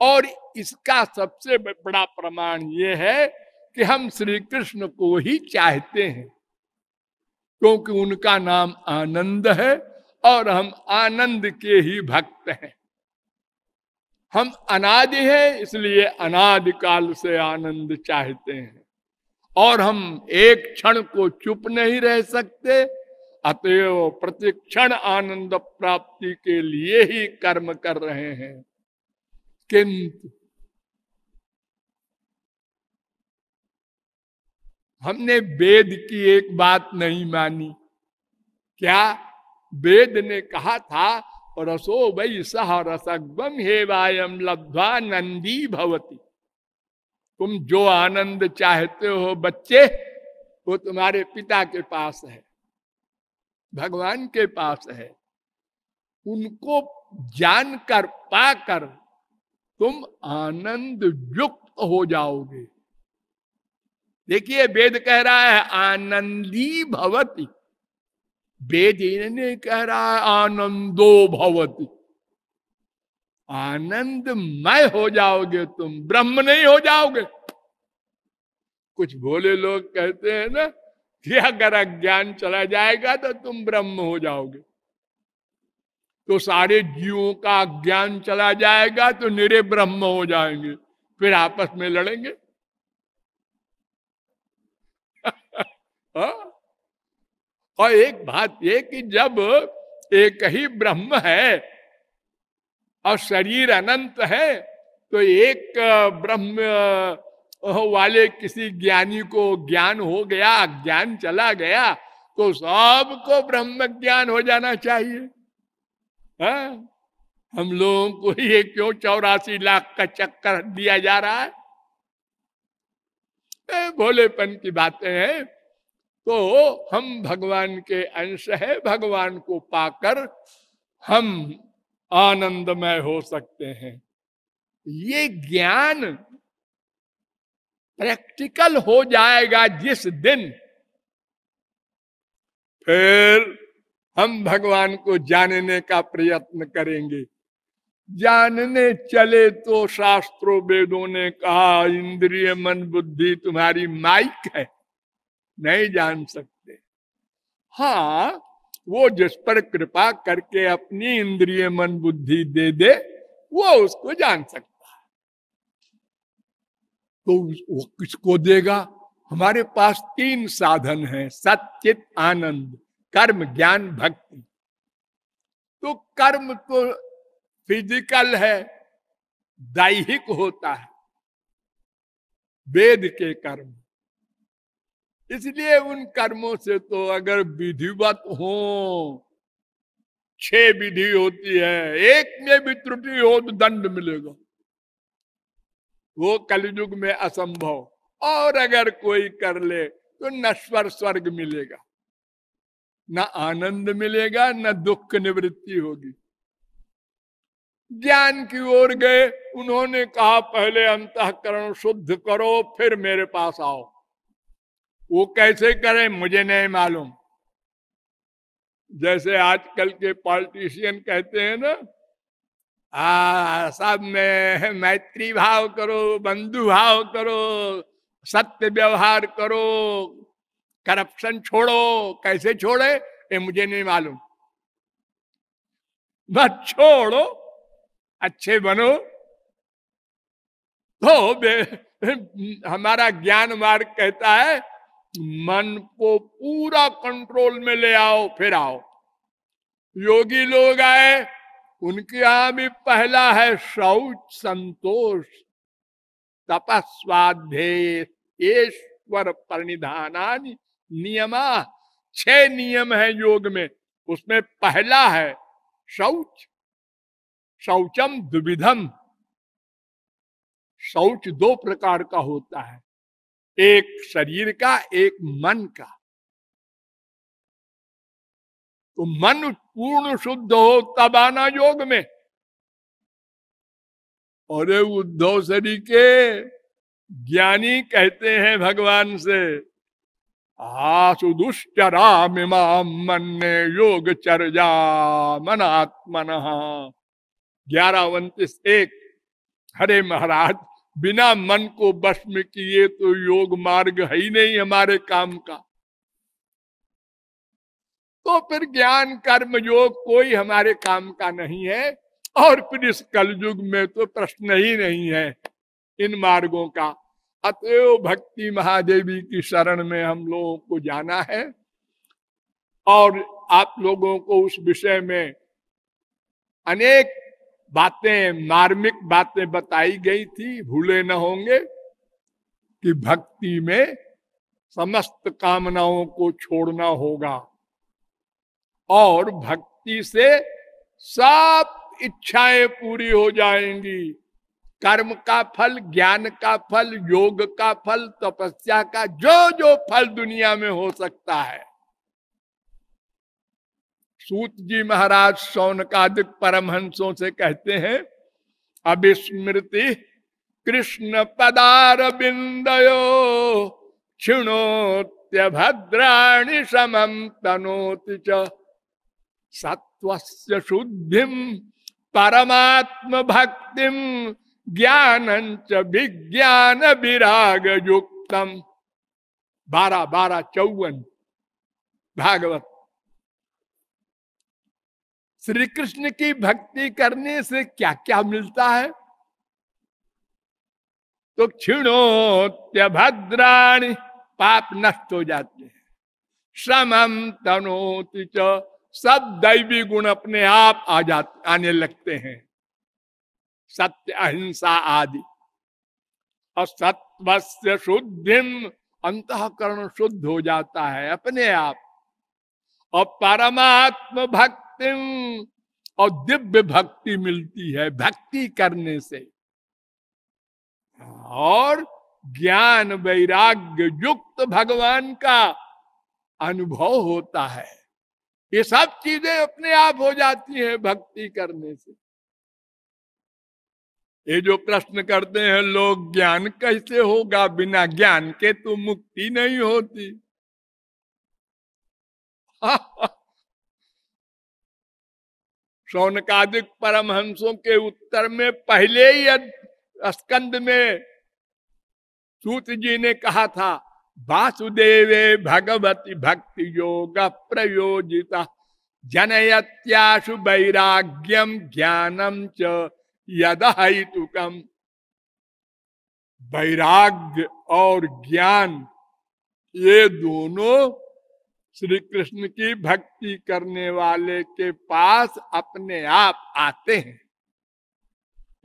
और इसका सबसे बड़ा प्रमाण ये है कि हम श्री कृष्ण को ही चाहते हैं। क्योंकि उनका नाम आनंद है और हम आनंद के ही भक्त हैं। हम अनादि हैं, इसलिए अनादि काल से आनंद चाहते हैं। और हम एक क्षण को चुप नहीं रह सकते, अतएव प्रतिक्षण आनंद प्राप्ति के लिए ही कर्म कर रहे हैं। किंतु हमने वेद की एक बात नहीं मानी। क्या वेद ने कहा था रसो वही सह रसगम हे वायम लब्धवा नंदी भवती। तुम जो आनंद चाहते हो बच्चे, वो तुम्हारे पिता के पास है, भगवान के पास है। उनको जानकर, पाकर तुम आनंद युक्त हो जाओगे। देखिए, वेद कह रहा है, आनंदी भवती। वेद इन्हें कह रहा है, आनंदो भवती। आनंदमय हो जाओगे तुम, ब्रह्म नहीं हो जाओगे। कुछ भोले लोग कहते हैं ना, कि अगर अज्ञान चला जाएगा तो तुम ब्रह्म हो जाओगे। तो सारे जीवों का ज्ञान चला जाएगा तो निरे ब्रह्म हो जाएँगे। फिर आपस में लड़ेंगे। हाँ? और एक बात ये कि जब एक ही ब्रह्म है और शरीर अनंत है तो एक ब्रह्म वाले किसी ज्ञानी को ज्ञान हो गया, ज्ञान चला गया तो सबको ब्रह्म ज्ञान हो जाना चाहिए हा? हम लोगों को ये क्यों चौरासी लाख का चक्कर दिया जा रहा है भोलेपन की बातें हैं तो हम भगवान के अंश है, भगवान को पाकर हम आनंदमय हो सकते हैं। ये ज्ञान प्रैक्टिकल हो जाएगा जिस दिन। फिर हम भगवान को जानने का प्रयत्न करेंगे। जानने चले तो शास्त्रों वेदों ने कहा, इंद्रिय मन बुद्धि तुम्हारी माइक है। नहीं जान सकते। हाँ वो जिस पर कृपा करके अपनी इंद्रिय मन बुद्धि दे दे, वो उसको जान सकता है। तो वो किसको देगा? हमारे पास तीन साधन हैं सचित आनंद, कर्म, ज्ञान, भक्ति। तो कर्म तो फ़िज़िकल है, दैहिक होता है, वेद के कर्म। इसलिए उन कर्मों से तो अगर विधिवत हो, छह विधि होती है, एक में भी त्रुटि हो तो दंड मिलेगा। वो कलयुग में असंभव। और अगर कोई कर ले तो नश्वर स्वर्ग मिलेगा, न आनंद मिलेगा, न दुख निवृत्ति होगी। ज्ञान की ओर गए, उन्होंने कहा, पहले अंतकरण शुद्ध करो, फिर मेरे पास आओ। वो कैसे करें, मुझे नहीं मालूम। जैसे आजकल के पॉलिटिशियन कहते हैं ना, आ, सब में, मैत्री भाव करो, बंधु भाव करो, सत्य व्यवहार करो, करप्शन छोड़ो, कैसे छोड़े, ये मुझे नहीं मालूम। बस छोड़ो, अच्छे बनो तो हमारा ज्ञान मार्ग कहता है मन को पूरा कंट्रोल में ले आओ, फिर आओ। योगी लोग आए, उनके यहाँ भी पहला है शौच संतोष तपस्वाध्याय ईश्वर परिधान नियमा, छह नियम है योग में, उसमें पहला है शौच, शौचम द्विविधम, शौच दो प्रकार का होता है। एक शरीर का, एक मन का। तो मन पूर्ण शुद्ध हो तब आना योग में। और उद्धव शरी के ज्ञानी कहते हैं भगवान से आसुदुश्चरा मन ने योग चर्जा मनात्मन ग्यारह उन्तीस एक, हरे महाराज बिना मन को बस में किए तो योग मार्ग है ही नहीं हमारे काम का। तो फिर ज्ञान, कर्म, योग कोई हमारे काम का नहीं है, और फिर इस कलयुग में तो प्रश्न ही नहीं है इन मार्गों का। अतएव भक्ति महादेवी की शरण में हम लोगों को जाना है, और आप लोगों को उस विषय में अनेक बातें, मार्मिक बातें बताई गई थी, भूले न होंगे, कि भक्ति में समस्त कामनाओं को छोड़ना होगा। और भक्ति से सब इच्छाएँ पूरी हो जाएँगी। कर्म का फल, ज्ञान का फल, योग का फल, तपस्या का जो जो फल दुनिया में हो सकता है। सूत जी महाराज सौनकादिक परमहंसों से कहते हैं अभिस्मृति कृष्ण पदार बिंदयो क्षिणोत्य भद्राणी समम तनोति च। सत्वस्य परमात्म भक्तिम ज्ञान विज्ञान विराग युक्तम बारह बारह चौवन, भागवत। श्री कृष्ण की भक्ति करने से क्या क्या मिलता है? तो क्षीणोत्य भद्राणी पाप नष्ट हो जाते हैं। समम तनोति च, सब दैवी गुण अपने आप आ जाते, आने लगते हैं। सत्य अहिंसा आदि। और सत्व शुद्धिम अंतकरण शुद्ध हो जाता है अपने आप। और परमात्म भक्त भक्ति और दिव्य भक्ति मिलती है भक्ति करने से। और ज्ञान वैराग्य युक्त भगवान का अनुभव होता है। ये सब चीज़ें अपने आप हो जाती हैं भक्ति करने से। ये जो प्रश्न करते हैं, लोग, ज्ञान कैसे होगा? बिना ज्ञान के तो मुक्ति नहीं होती। सौनकादिक परमहंसों के उत्तर में पहले ही स्कंद में सूत जी ने कहा था, वासुदेवे भगवती भक्ति योग प्रयोजिता, जनयत्याशु वैराग्यम ज्ञानम च यदहितुकम। वैराग्य और ज्ञान, ये दोनों श्री कृष्ण की भक्ति करने वाले के पास अपने आप आते हैं।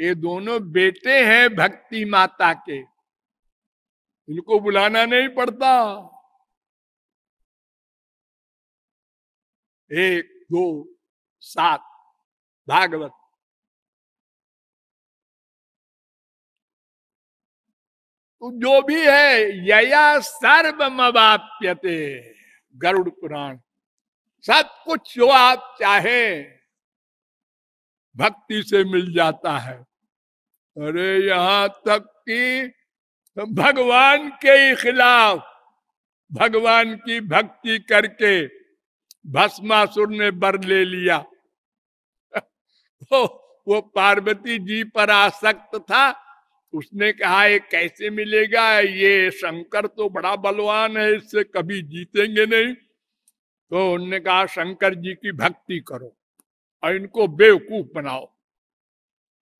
ये दोनों बेटे हैं भक्ति माता के। इनको बुलाना नहीं पड़ता। एक, दो, सात, भागवत। तो जो भी है, यया सर्वमवाप्यते। गरुड़ पुराण। सब कुछ जो आप चाहे, भक्ति से मिल जाता है। अरे, यहाँ तक कि भगवान के खिलाफ, भगवान की भक्ति करके भस्मासुर ने बर ले लिया। वो पार्वती जी पर आसक्त था उसने कहा, ये कैसे मिलेगा? ये शंकर तो बड़ा बलवान है, इससे कभी जीतेंगे नहीं। तो उन्होंने कहा, शंकर जी की भक्ति करो और इनको बेवकूफ़ बनाओ।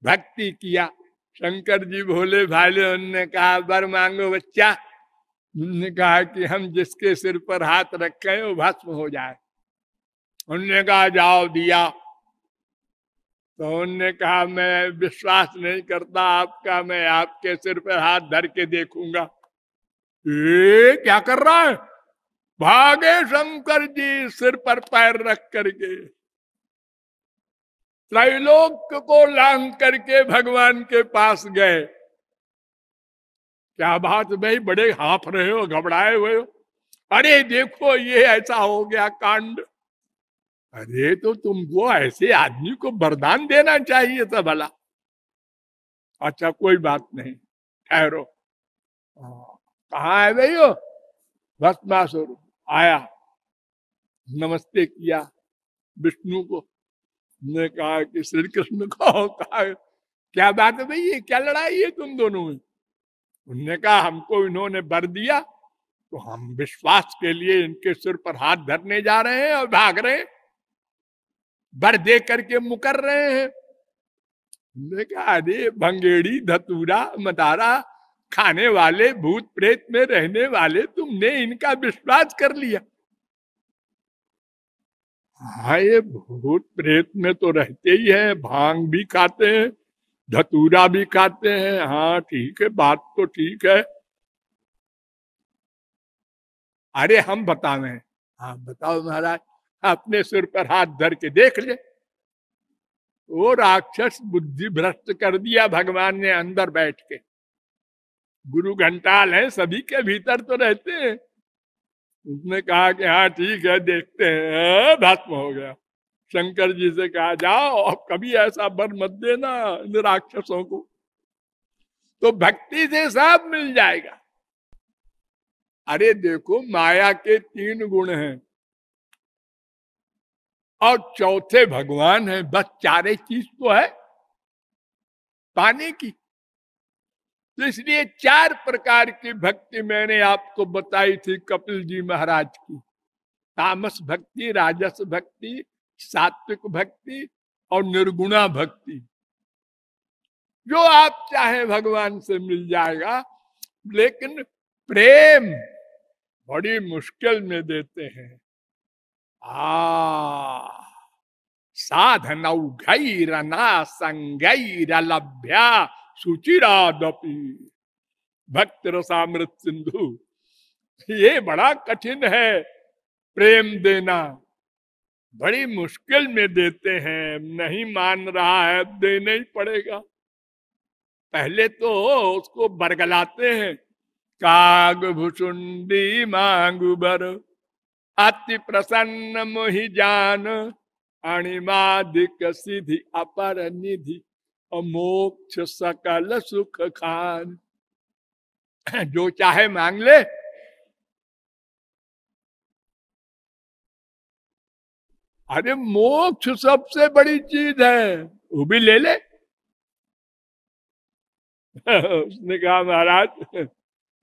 भक्ति किया। शंकर जी भोले भाले उनने कहा बर मांगो बच्चा। उनने कहा कि, हम जिसके सिर पर हाथ रखे वो भस्म हो जाए। उनने कहा, जाओ, दिया। तो उनने कहा, मैं विश्वास नहीं करता आपका, मैं आपके सिर पर हाथ धर के देखूँगा। ए, क्या कर रहा है? भागे शंकर जी सिर पर पैर रख करके। त्रैलोक को लांग करके भगवान के पास गए। क्या बात भाई, बड़े हाफ़ रहे हो, घबराए हुए हो? अरे देखो, ये ऐसा हो गया कांड। अरे तो तुमको ऐसे आदमी को वरदान देना चाहिए था भला। अच्छा कोई बात नहीं, ठहरो। कहा है भाई हो भस्मासुर, आया। नमस्ते किया विष्णु को। ने कहा कि श्री कृष्ण को, कहा, क्या बात है भाई, ये क्या लड़ाई है तुम दोनों में? उनने कहा, हमको इन्होंने बर दिया तो हम विश्वास के लिए इनके सिर पर हाथ धरने जा रहे हैं और भाग रहे हैं। बर दे करके मुकर रहे हैं। अरे, भंगेड़ी, धतूरा, मदारा, खाने वाले, भूत प्रेत में रहने वाले, तुमने इनका विश्वास कर लिया? हाँ ये भूत प्रेत में तो रहते ही है, भाँग भी खाते हैं, धतूरा भी खाते हैं। हाँ ठीक है, बात तो ठीक है। अरे, हम बतावे। हाँ बताओ महाराज। अपने सिर पर हाथ धर के देख ले। वो राक्षस बुद्धि भ्रष्ट कर दिया भगवान ने अंदर बैठ के। गुरु घंटाल है, सभी के भीतर तो रहते हैं। उसने कहा कि हाँ ठीक है, देखते हैं, भस्म हो गया। शंकर जी से कहा, जाओ, अब कभी ऐसा बर मत देना इन राक्षसों को। तो भक्ति से सब मिल जाएगा। अरे देखो, माया के तीन गुण हैं। और चौथे भगवान है, बस चारे चीज़ तो है। पाने की। तो इसलिए चार प्रकार की भक्ति मैंने आपको बताई थी कपिल जी महाराज की। तामस भक्ति, राजस भक्ति, सात्विक भक्ति और निर्गुणा भक्ति। जो आप चाहे भगवान से मिल जाएगा, लेकिन प्रेम बड़ी मुश्किल में देते हैं। आ साधनौघैरना संगैरलभ्या सुचिरादपि भक्त रसामृत सिंधु ये बड़ा कठिन है, प्रेम देना। बड़ी मुश्किल में देते हैं, नहीं मान रहा है, देना ही पड़ेगा। पहले तो उसको बरगलाते हैं काग भुसुंडी मांगू बर अति प्रसन्न मोहि जान अणिमाधिक सिद्धि, अपर निधि, मोक्ष सकल सुख खान। जो चाहे मांग ले। अरे मोक्ष सबसे बड़ी चीज़ है। वो भी ले ले। उसने कहा, महाराज,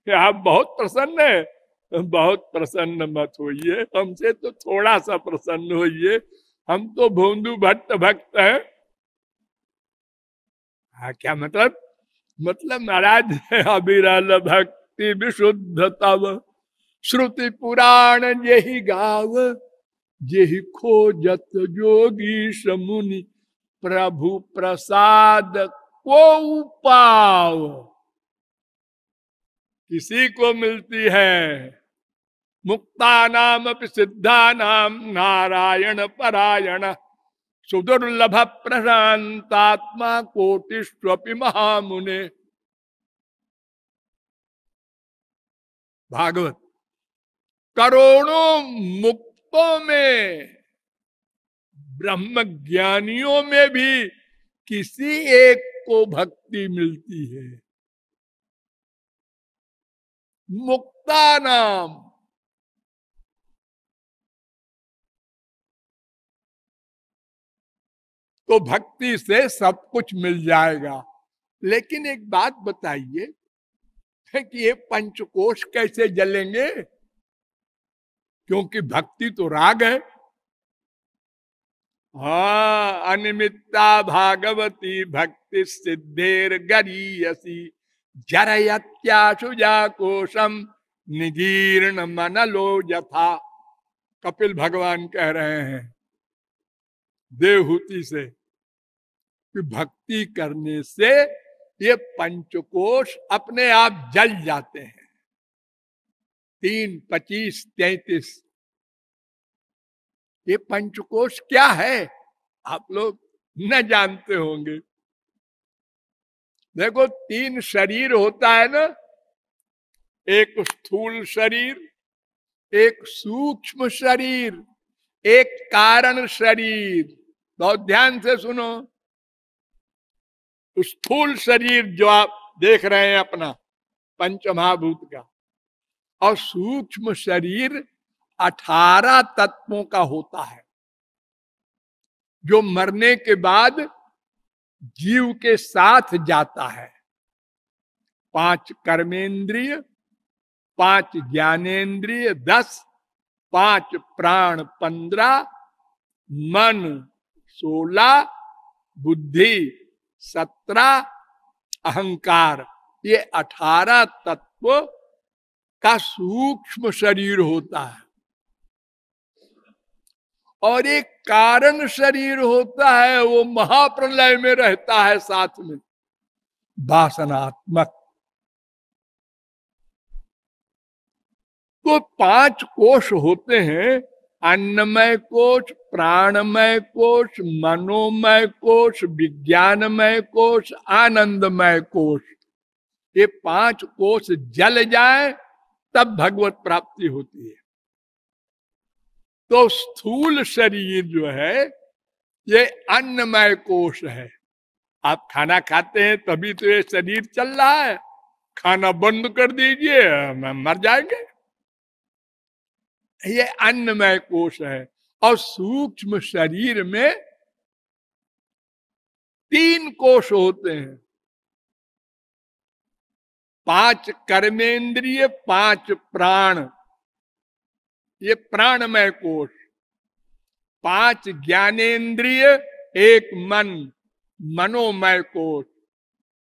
आप बहुत प्रसन्न है। बहुत प्रसन्न मत होइए। हमसे तो थोड़ा सा प्रसन्न होइए। हम तो भोंदू भट्ट भक्त हैं। हाँ क्या मतलब? मतलब महाराज अबिरल भक्ति विशुद्ध तब श्रुति पुराण यही गाव, यही खोजत जोगी समुनि प्रभु प्रसाद को पाव किसी को मिलती है? मुक्ता नाम सिद्धा नाम नारायण परायण। सुदुर्लभ प्रशांतात्मा कोटिस्वपि महामुने। भागवत। करोड़ों मुक्तों में ब्रह्म ज्ञानियों में भी किसी एक को भक्ति मिलती है। मुक्ता नाम तो भक्ति से सब कुछ मिल जाएगा। लेकिन एक बात बताइए कि ये पंचकोश कैसे जलेंगे? क्योंकि भक्ति तो राग है। हा, अनिमित्ता भागवती भक्ति सिद्धेर गरीयसी। जरयत्याशुजा कोशम, निगीर्ण मनलो यथा। कपिल भगवान कह रहे हैं, देवहूति से। कि भक्ति करने से ये पंचकोश अपने आप जल जाते हैं। तीन, पच्चीस, तैतीस। ये पंचकोश क्या है? आप लोग न जानते होंगे। देखो, तीन शरीर होता है ना, एक स्थूल शरीर, एक सूक्ष्म शरीर, एक कारण शरीर। बहुत ध्यान से सुनो। स्थूल शरीर जो आप देख रहे हैं अपना, पंचमहाभूत का, और सूक्ष्म शरीर अठारह तत्वों का होता है, जो मरने के बाद जीव के साथ जाता है। पाँच कर्मेंद्रिय, पाँच ज्ञानेन्द्रिय दस, पाँच प्राण पंद्रह, मन सोलह, बुद्धि सत्रह अहंकार। ये अठारह तत्व का सूक्ष्म शरीर होता है। और एक कारण शरीर होता है, वो महाप्रलय में रहता है साथ में। वासनात्मक। तो पाँच कोष होते हैं अन्नमय कोष प्राणमय कोष मनोमय कोष विज्ञानमय कोष आनंदमय कोष ये पाँच कोष जल जाए, तब भगवत प्राप्ति होती है। तो स्थूल शरीर जो है, ये अन्नमय कोष है। आप खाना खाते हैं, तभी तो ये शरीर चल रहा है। खाना बंद कर दीजिए मर जाएँगे। ये अन्नमय कोष है और सूक्ष्म शरीर में तीन कोष होते हैं। पाँच कर्मेंद्रिय, पाँच प्राण। ये प्राणमय कोष। पाँच ज्ञानेन्द्रिय एक मन। मनोमय कोष।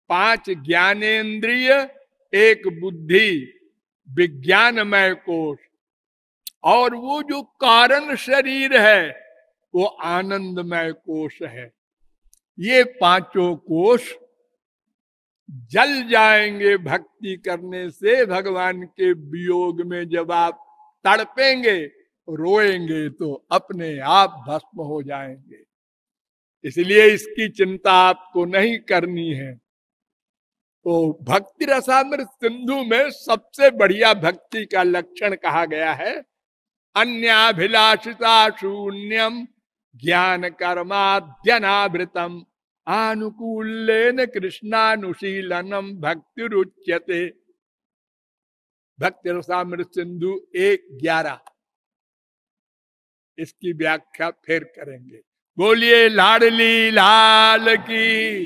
पाँच ज्ञानेन्द्रिय एक बुद्धि। विज्ञानमय कोष। और वो जो कारण शरीर है, वो आनंदमय कोष है। ये पाँचों कोष जल जाएँगे भक्ति करने से, भगवान के वियोग में जब आप तड़पेंगे, रोएँगे तो अपने आप भस्म हो जाएँगे। इसलिए इसकी चिंता आपको नहीं करनी है। तो भक्ति रसामृत सिंधु में सबसे बढ़िया भक्ति का लक्षण कहा गया है अन्याभिलाषिता शून्यम ज्ञान कर्माद्यनावृतम आनुकूल कृष्णानुशीलनम भक्ति रुच्यते भक्ति रसामृत सिंधु एक ग्यारह। इसकी व्याख्या फिर करेंगे। बोलिए, लाडली लाल की।